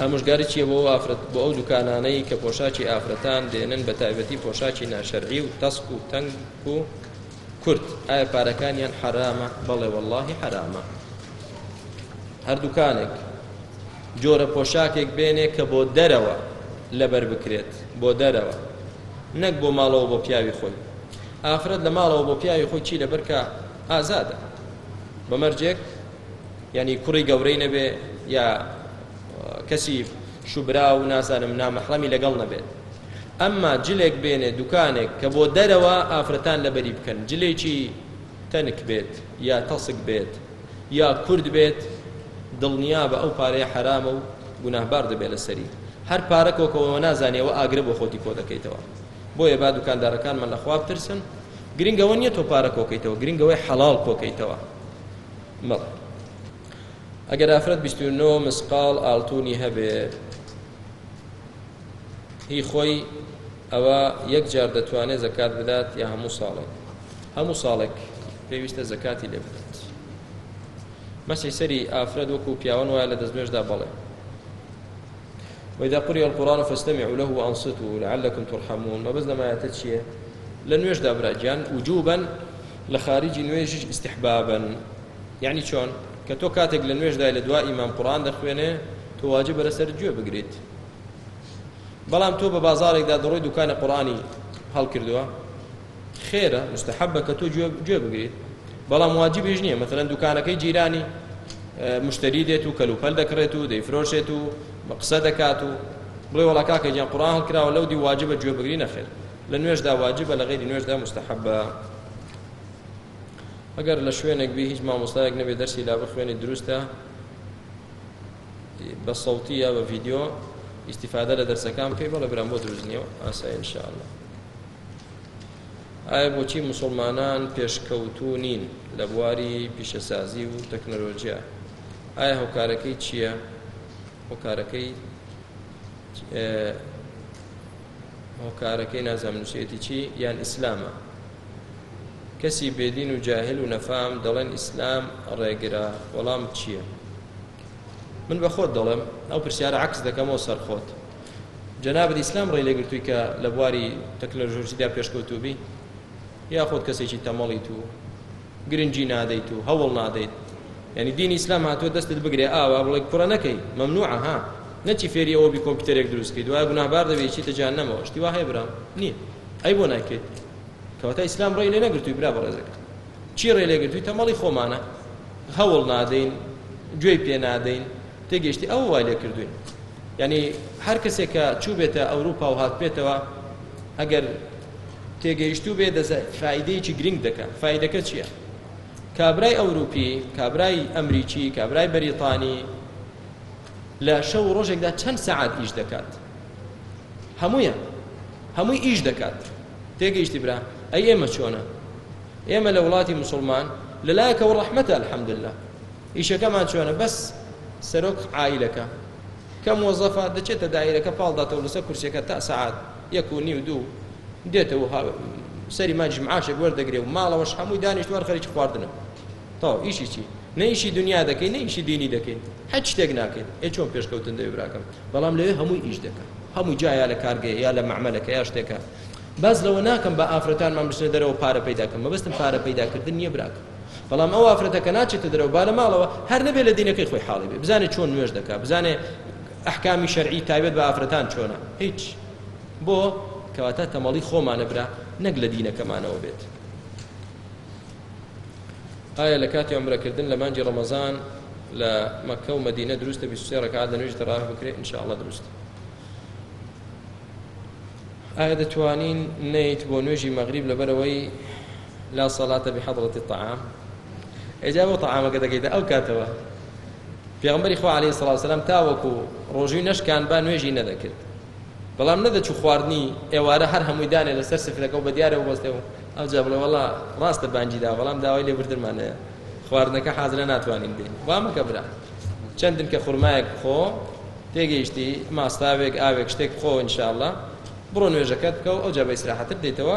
ئامۆژگاری چییە بۆ ئافرەت بۆ ئەو دوکانانەی کە پۆشاکی ئافرەتان دێنن بە تایبەتی پۆشاکی ناشەرعی و تەسک و تەنگ و کورت ئایا پارەکانیان حرامە بەڵێ واللهی حرامە هەر دوکانێک جۆرە پۆشاکێک بێنێ کە بۆ دەرەوە لەبەر بکرێت بۆ دەرەوە نەک بۆ ماڵەوە بۆ پیاوی خۆی ئافرەت لە ماڵەوە بۆ پیاوی خۆی چی لەبەرکە ئازادە بەمەرجێک یعنی کوڕی گەورەی نەبێ یا کەسی شوبرا و نازانم نامەحڕەمی لەگەڵ نەبێت ئەمما جلێک بێنێ دوکانێک کە بۆ دەرەوە ئافرەتان لەبەری بکەن جلێکی تەنک بێت یا تەسک بێت یا کورد بێت دڵنیا بە ئەو پارەیە حرامە و گوناهبار دەبێت لەسەری هەر پارە کۆکەوەوە نازانیەوە ئاگرە بۆ خۆتی کۆ دەکەیتەوە بۆیە با دوکاندارەکانمان لە خواب ترسن گرنگەوە نییە تۆ پارە کۆکەیتەوە گرنگەوەی حەڵال کۆکەیتەوە مەڵێ ئەگەر ئافرەت بیست و نۆ مسقاڵ ئاڵتونی هەبێ هی خۆی ئەوە یەک جار دەتوانێت زەکات بدات یا هەموو ساڵێک هەموو ساڵێک پێویستە زەکاتی لێ بدات مەسی سەری ئافرەت وەکو پیاوان وایە لە دەستنوێشدا بەڵێ وإذا قرئ القرآن فاستمعوا له وأنصتوا لعلكم ترحمون ما بس لما يتشيه لنوش دابرا جان وجوبا لە خاریجی نوێژیش ئیستیحبابە یەعنی چۆن؟ کە تۆ کاتێک لە نوێژدای لە دوا ئیمام قورئان دەخوێنێ تۆ واجبە لەسەر گوێ بگریت بەڵام تۆ بە بازارێکدا دەڕۆی دوکانی قورئانی هەڵکردووە خێرە مستحبە کە تۆ گوێ بگریت بەڵام واجبیش نییە مەتەن دوکانەکەی جیرانی مشتری دێت و کەلوپەل دەکڕێت و دەیفرۆشێت و قسە دەکات و بڵێ وڵا کاکە گیان قڕان هەڵکراوە لەو دی واجبە گوێ بگری نەخێت لە نوێژدا واجبە لە غەیری نوێژدا مستحبە ئەگەر لە شوێنێک بی هیچ مامۆستایەک نەبێ دەرسی لا بخوێنی دروستە بە سەوتی یا بە ڤیددیو ئیسیفادە لە دەرسەکان پێی بەڵە برام بۆ دروست نیە و ئاسای انشاءله ئایا بۆچی مسلمانان پێشکەوتو نین لە بواری پیشەسازی و تەکنەلۆژیا ئایا هۆکارەکەی چییە هۆکارەکەی هۆکارەکەی نازام نووسێتی چی یان ئیسلامە کەسی بێدین و جاهل و نەفام دەڵێن ئیسلام ڕێگرە وەڵام چییە من بە خۆت دەڵێم ئەو پرسیارە عکس دەکەمەوە سەرخۆت جەنابەت ئیسلام ڕێ لێگرتووی کە لە بواری تەکنەلژۆژیدا پێشکەوتوبی یاخود کەسێکی تەمەڵیت و گرنگی نادەیت و هەوڵ نادەیت یعنی دینی ئیسلام هاتووە دەستت بگرێ ئاوا بڵێ کوڕە نەکەی مەمنوعە ها نەچی فێری ئەوە بی کۆمپیوتەرێک دروست کەیت وایە گوناهبار دەبێت چیتە جەهەنەمەوە شتی وا هەیە برام نییە ئەی بۆ نایکەیت کەواتە ئیسلام ڕێی لێ نەگرتووی برا بەڕێزەکە چی ڕێ لێگرتووی تەمەڵی خۆمانە هەوڵ نادەین گوێی پێ نادەین تێگەشتی ئەو وای لێ کردوین یعنی هەر کەسێک کە چوو بێتە ئەوروپا و هات پێتەوە ئەگەر تێگەیشتوو بێ دەزە فایدەیەکی گرنگ دەکە فایدەکە چییە کابرای ئەوروپی کابرای ئەمریکی کابرای بەریتانی لە شەو ڕۆژێکدا چەند سەعات ئیش دەکات هەمویان هەمووی ئیش دەکات تێگەیشتی برا ئەی ئێمە چۆنە ئێمە لە وڵاتی مسلمان لەلایەکەوە ڕەحمەتە الحەمدللا ئیشەکەمان چۆنە بەس سەرۆک عیلەکە کە مۆزەفە دەچێتە دائیرەکە پاڵ داتەوە لەسەر کورسیەکە تا سەعات یەک و نیو دوو دێتەوە ها سەری ماجیش معاشێک وەردەگرێ و ماڵەوەش هەمووی دانیشتوان خەریکی خواردنە تەواو ئیشی چی نە ئیشی دنیا دەکەین نە ئیشی دینی دەکەین هەچ شتێک ناکەین ئێ چۆن پێشکەوتن دەوێ براکەم بەڵام لەوێ هەمووی ئیش دەکەن هەموو جا یا لە کارگەیە یا لە مەعمەلەکە یا شتێکە باز لەوە ناکەم بە ئافرەتانمان بچنە دەرەوە پارە پەیداکەم مەبەستم پارە پەیداکردن نییە براکەم بەڵام ئەو ئافرەتە کە ناچێتە دەرەوە با لە ماڵەوە هەر نەبێ لە دینەکەی خۆی حاڵی بێ بزانێ چۆن نوێژ دەکا بزانێ ئەحکامی شەرعی تایبەت بە ئافرەتان چۆنە هیچ بۆ کەواتە تەمەڵی خۆمانە برا نەک لە دینەکەمانەوە بێت ئایا لە کاتی عمرەکردن لە مانجی ڕەمەزان لە مەکە و مدینە دروستە 23 ڕکات لە نوێژ تەڕاوی بکرێت ان شاء الله دروست ئایا دەتوانین نیت بۆ نوێژی مەغریب لەبەرەوەی لا صلاة بحضرة الطعام ئێ جا بۆ طعامەکە دەکەیتە ئەو کاتەوە پێغمبەری خوا عليه الصلاة والسلام تاوەکو ڕۆژوی نەشکان با نوێژی نەدەکرد بەڵام نەدەچوو خواردنی ئێوارە هەر هەمووی دانێ لەسەر سفرەکە و بە دیارە و بەستێ و ئەو جا بڵێ وەڵا ڕاستە بانگی دا بەڵام داوای لێبوردنمانەیە خواردنەکە حازرە ناتوانین بێ وامەکە برا چەندن کە خورمایەک خۆ تێگەیشتی ماستاوێک ئاوێک شتێک خۆ انشاءله بڕۆ نوێژەکەت بکە و ئەو جا بە ئیسراحەتت دێتەوە